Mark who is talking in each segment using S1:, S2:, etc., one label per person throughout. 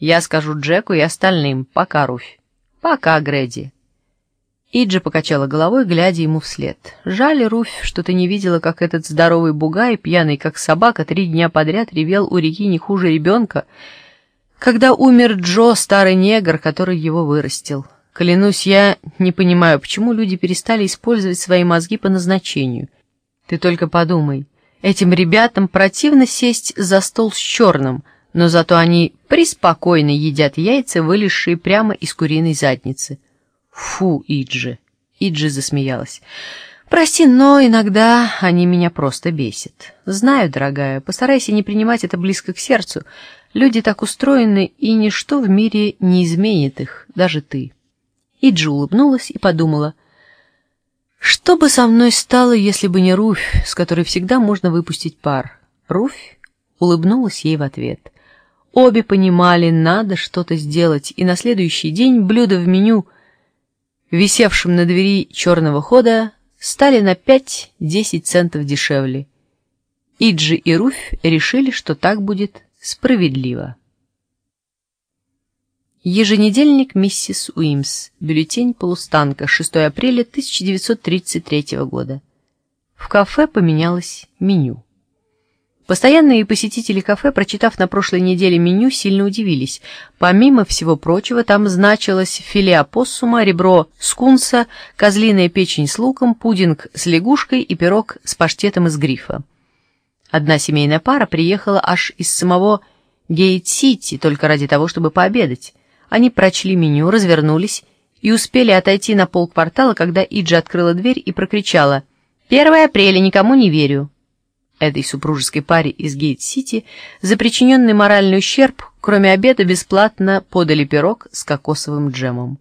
S1: Я скажу Джеку и остальным. Пока, Руфь. Пока, Грэди. Иджи покачала головой, глядя ему вслед. «Жаль, Руфь, что ты не видела, как этот здоровый бугай, пьяный как собака, три дня подряд ревел у реки не хуже ребенка, когда умер Джо, старый негр, который его вырастил. Клянусь, я не понимаю, почему люди перестали использовать свои мозги по назначению. Ты только подумай, этим ребятам противно сесть за стол с черным, но зато они преспокойно едят яйца, вылезшие прямо из куриной задницы». «Фу, Иджи!» Иджи засмеялась. «Прости, но иногда они меня просто бесят. Знаю, дорогая, постарайся не принимать это близко к сердцу. Люди так устроены, и ничто в мире не изменит их, даже ты». Иджи улыбнулась и подумала, «Что бы со мной стало, если бы не Руфь, с которой всегда можно выпустить пар?» Руфь улыбнулась ей в ответ. Обе понимали, надо что-то сделать, и на следующий день блюдо в меню — висевшим на двери черного хода, стали на 5-10 центов дешевле. Иджи и Руфь решили, что так будет справедливо. Еженедельник «Миссис Уимс», бюллетень «Полустанка», 6 апреля 1933 года. В кафе поменялось меню. Постоянные посетители кафе, прочитав на прошлой неделе меню, сильно удивились. Помимо всего прочего, там значилось филе опоссума, ребро скунса, козлиная печень с луком, пудинг с лягушкой и пирог с паштетом из грифа. Одна семейная пара приехала аж из самого Гейт-Сити только ради того, чтобы пообедать. Они прочли меню, развернулись и успели отойти на полквартала, когда Иджи открыла дверь и прокричала «1 апреля, никому не верю» этой супружеской паре из Гейт-Сити за причиненный моральный ущерб, кроме обеда, бесплатно подали пирог с кокосовым джемом.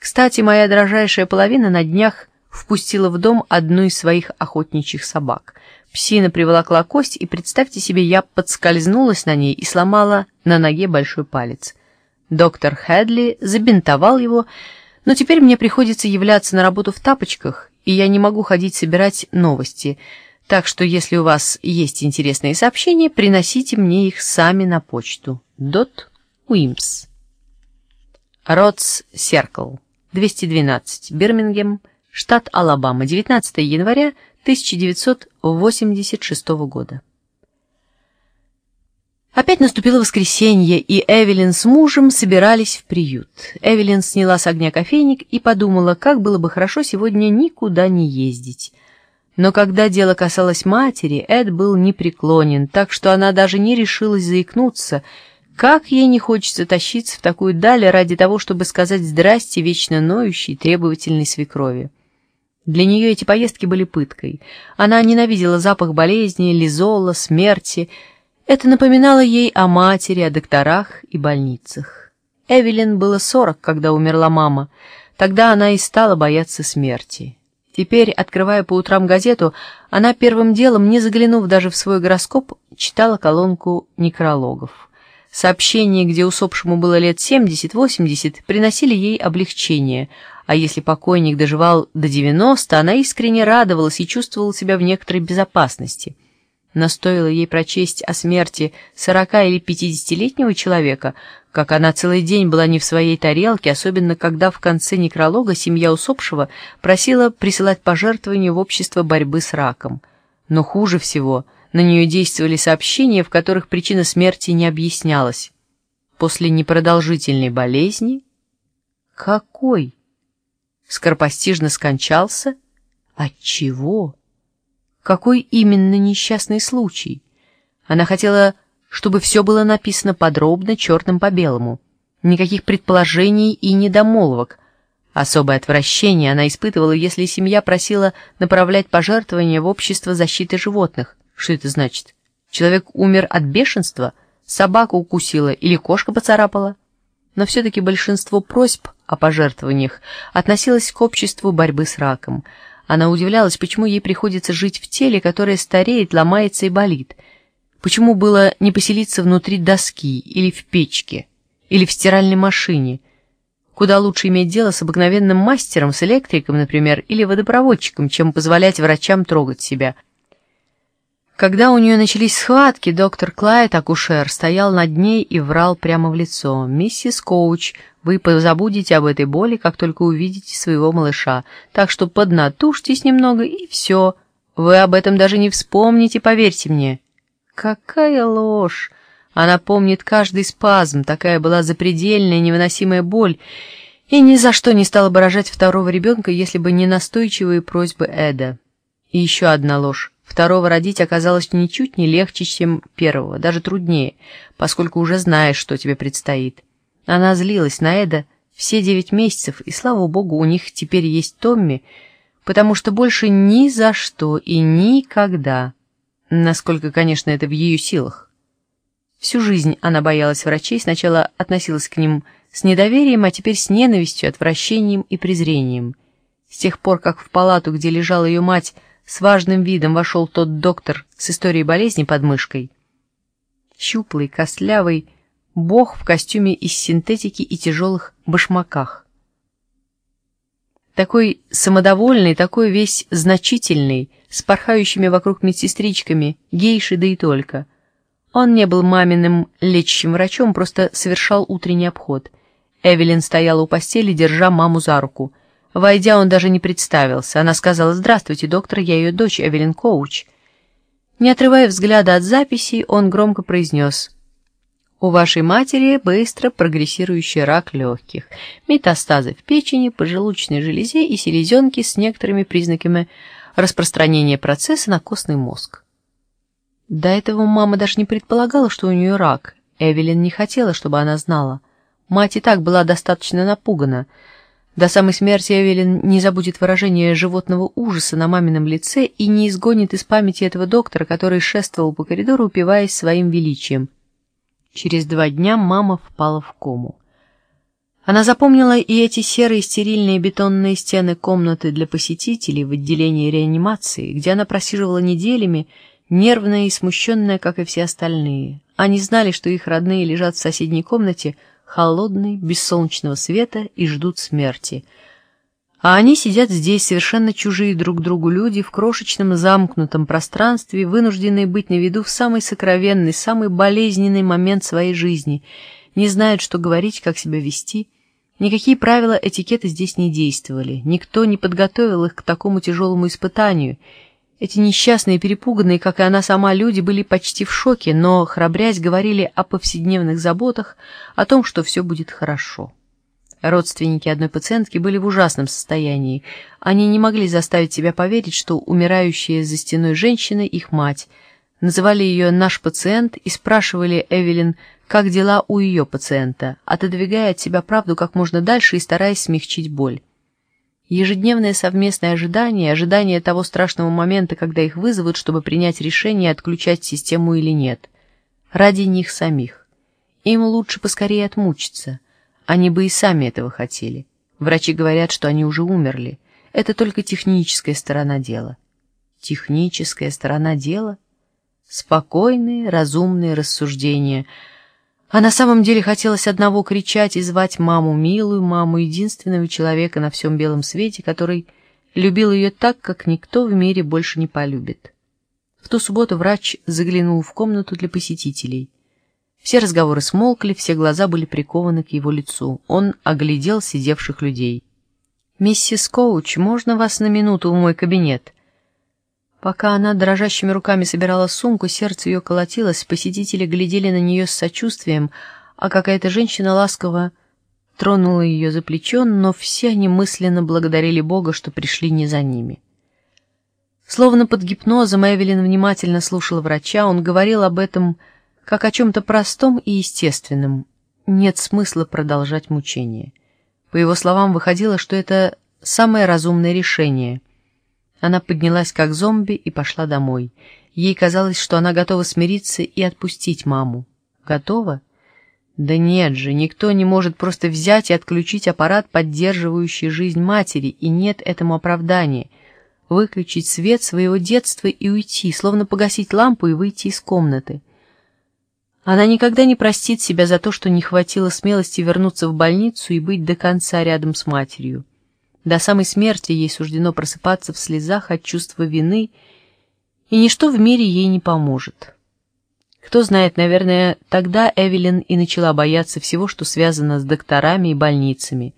S1: Кстати, моя дрожайшая половина на днях впустила в дом одну из своих охотничьих собак. Псина приволокла кость, и, представьте себе, я подскользнулась на ней и сломала на ноге большой палец. Доктор Хэдли забинтовал его, но теперь мне приходится являться на работу в тапочках, и я не могу ходить собирать новости — так что, если у вас есть интересные сообщения, приносите мне их сами на почту. Дот Уимс. Ротс Серкл. 212. Бирмингем, штат Алабама. 19 января 1986 года. Опять наступило воскресенье, и Эвелин с мужем собирались в приют. Эвелин сняла с огня кофейник и подумала, как было бы хорошо сегодня никуда не ездить. Но когда дело касалось матери, Эд был непреклонен, так что она даже не решилась заикнуться. Как ей не хочется тащиться в такую даль ради того, чтобы сказать «здрасте» вечно ноющей, требовательной свекрови. Для нее эти поездки были пыткой. Она ненавидела запах болезни, лизола, смерти. Это напоминало ей о матери, о докторах и больницах. Эвелин было сорок, когда умерла мама. Тогда она и стала бояться смерти. Теперь, открывая по утрам газету, она первым делом, не заглянув даже в свой гороскоп, читала колонку некрологов. Сообщения, где усопшему было лет 70-80, приносили ей облегчение, а если покойник доживал до 90, она искренне радовалась и чувствовала себя в некоторой безопасности. Но стоило ей прочесть о смерти 40 или 50-летнего человека, как она целый день была не в своей тарелке, особенно когда в конце некролога семья усопшего просила присылать пожертвования в общество борьбы с раком. Но хуже всего на нее действовали сообщения, в которых причина смерти не объяснялась. После непродолжительной болезни? Какой? Скоропостижно скончался? От чего? Какой именно несчастный случай? Она хотела чтобы все было написано подробно, черным по белому. Никаких предположений и недомолвок. Особое отвращение она испытывала, если семья просила направлять пожертвования в общество защиты животных. Что это значит? Человек умер от бешенства? Собака укусила или кошка поцарапала? Но все-таки большинство просьб о пожертвованиях относилось к обществу борьбы с раком. Она удивлялась, почему ей приходится жить в теле, которое стареет, ломается и болит — Почему было не поселиться внутри доски или в печке, или в стиральной машине? Куда лучше иметь дело с обыкновенным мастером, с электриком, например, или водопроводчиком, чем позволять врачам трогать себя. Когда у нее начались схватки, доктор Клайд, акушер, стоял над ней и врал прямо в лицо. «Миссис Коуч, вы позабудете об этой боли, как только увидите своего малыша, так что поднатужьтесь немного и все. Вы об этом даже не вспомните, поверьте мне». Какая ложь! Она помнит каждый спазм, такая была запредельная невыносимая боль, и ни за что не стала бы рожать второго ребенка, если бы не настойчивые просьбы Эда. И еще одна ложь. Второго родить оказалось ничуть не легче, чем первого, даже труднее, поскольку уже знаешь, что тебе предстоит. Она злилась на Эда все девять месяцев, и, слава богу, у них теперь есть Томми, потому что больше ни за что и никогда, насколько, конечно, это в ее силах. Всю жизнь она боялась врачей, сначала относилась к ним с недоверием, а теперь с ненавистью, отвращением и презрением. С тех пор, как в палату, где лежала ее мать, с важным видом вошел тот доктор с историей болезни под мышкой. Щуплый, костлявый, бог в костюме из синтетики и тяжелых башмаках. Такой самодовольный, такой весь значительный, с порхающими вокруг медсестричками, гейши да и только. Он не был маминым лечащим врачом, просто совершал утренний обход. Эвелин стояла у постели, держа маму за руку — Войдя, он даже не представился. Она сказала «Здравствуйте, доктор, я ее дочь, Эвелин Коуч». Не отрывая взгляда от записей, он громко произнес «У вашей матери быстро прогрессирующий рак легких, метастазы в печени, поджелудочной железе и селезенке с некоторыми признаками распространения процесса на костный мозг». До этого мама даже не предполагала, что у нее рак. Эвелин не хотела, чтобы она знала. Мать и так была достаточно напугана — до самой смерти Эвелин не забудет выражение животного ужаса на мамином лице и не изгонит из памяти этого доктора, который шествовал по коридору, упиваясь своим величием. Через два дня мама впала в кому. Она запомнила и эти серые стерильные бетонные стены комнаты для посетителей в отделении реанимации, где она просиживала неделями, нервная и смущенная, как и все остальные. Они знали, что их родные лежат в соседней комнате, холодной, без солнечного света и ждут смерти. А они сидят здесь, совершенно чужие друг другу люди, в крошечном замкнутом пространстве, вынужденные быть на виду в самый сокровенный, самый болезненный момент своей жизни, не знают, что говорить, как себя вести. Никакие правила этикета здесь не действовали, никто не подготовил их к такому тяжелому испытанию — эти несчастные, перепуганные, как и она сама, люди были почти в шоке, но, храбрясь, говорили о повседневных заботах, о том, что все будет хорошо. Родственники одной пациентки были в ужасном состоянии. Они не могли заставить себя поверить, что умирающая за стеной женщина — их мать. Называли ее «наш пациент» и спрашивали Эвелин, как дела у ее пациента, отодвигая от себя правду как можно дальше и стараясь смягчить боль. Ежедневное совместное ожидание, ожидание того страшного момента, когда их вызовут, чтобы принять решение, отключать систему или нет. Ради них самих. Им лучше поскорее отмучиться. Они бы и сами этого хотели. Врачи говорят, что они уже умерли. Это только техническая сторона дела. Техническая сторона дела? Спокойные, разумные рассуждения — а на самом деле хотелось одного кричать и звать маму, милую маму, единственного человека на всем белом свете, который любил ее так, как никто в мире больше не полюбит. В ту субботу врач заглянул в комнату для посетителей. Все разговоры смолкли, все глаза были прикованы к его лицу. Он оглядел сидевших людей. «Миссис Коуч, можно вас на минуту в мой кабинет?» Пока она дрожащими руками собирала сумку, сердце ее колотилось, посетители глядели на нее с сочувствием, а какая-то женщина ласково тронула ее за плечо, но все они мысленно благодарили Бога, что пришли не за ними. Словно под гипнозом Эвелин внимательно слушала врача, он говорил об этом как о чем-то простом и естественном. Нет смысла продолжать мучение. По его словам, выходило, что это самое разумное решение — она поднялась как зомби и пошла домой. Ей казалось, что она готова смириться и отпустить маму. Готова? Да нет же, никто не может просто взять и отключить аппарат, поддерживающий жизнь матери, и нет этому оправдания. Выключить свет своего детства и уйти, словно погасить лампу и выйти из комнаты. Она никогда не простит себя за то, что не хватило смелости вернуться в больницу и быть до конца рядом с матерью. До самой смерти ей суждено просыпаться в слезах от чувства вины и ничто в мире ей не поможет. Кто знает, наверное, тогда Эвелин и начала бояться всего, что связано с докторами и больницами.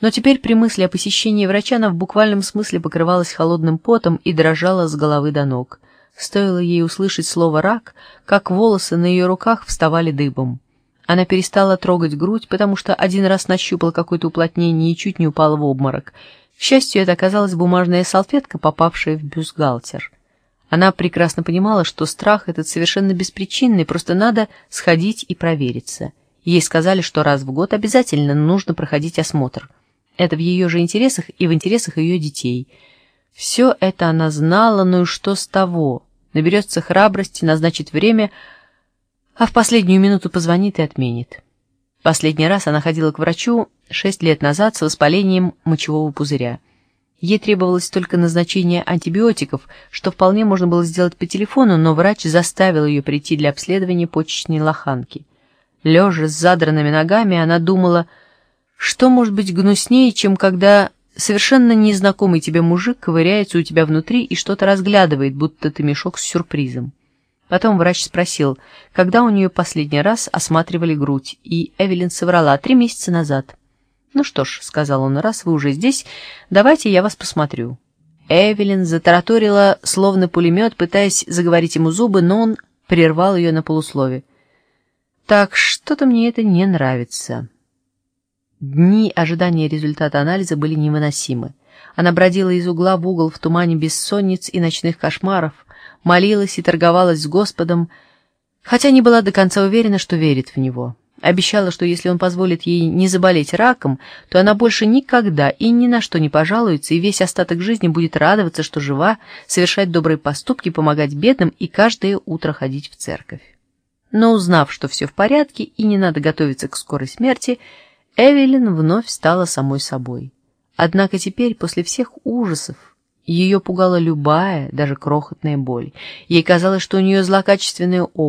S1: Но теперь при мысли о посещении врача она в буквальном смысле покрывалась холодным потом и дрожала с головы до ног. Стоило ей услышать слово «рак», как волосы на ее руках вставали дыбом. Она перестала трогать грудь, потому что один раз нащупала какое-то уплотнение и чуть не упала в обморок. К счастью, это оказалась бумажная салфетка, попавшая в бюстгальтер. Она прекрасно понимала, что страх этот совершенно беспричинный, просто надо сходить и провериться. Ей сказали, что раз в год обязательно нужно проходить осмотр. Это в ее же интересах и в интересах ее детей. Все это она знала, но и что с того? Наберется храбрости, назначит время, а в последнюю минуту позвонит и отменит. Последний раз она ходила к врачу шесть лет назад с воспалением мочевого пузыря. Ей требовалось только назначение антибиотиков, что вполне можно было сделать по телефону, но врач заставил ее прийти для обследования почечной лоханки. Лежа с задранными ногами, она думала, что может быть гнуснее, чем когда совершенно незнакомый тебе мужик ковыряется у тебя внутри и что-то разглядывает, будто ты мешок с сюрпризом. Потом врач спросил, когда у нее последний раз осматривали грудь, и Эвелин соврала три месяца назад. «Ну что ж», — сказал он, — «раз вы уже здесь, давайте я вас посмотрю». Эвелин затараторила, словно пулемет, пытаясь заговорить ему зубы, но он прервал ее на полуслове. «Так, что-то мне это не нравится». Дни ожидания результата анализа были невыносимы. Она бродила из угла в угол в тумане бессонниц и ночных кошмаров, молилась и торговалась с Господом, хотя не была до конца уверена, что верит в Него. Обещала, что если он позволит ей не заболеть раком, то она больше никогда и ни на что не пожалуется, и весь остаток жизни будет радоваться, что жива, совершать добрые поступки, помогать бедным и каждое утро ходить в церковь. Но узнав, что все в порядке и не надо готовиться к скорой смерти, Эвелин вновь стала самой собой. Однако теперь, после всех ужасов, ее пугала любая, даже крохотная боль. Ей казалось, что у нее злокачественная опухоль,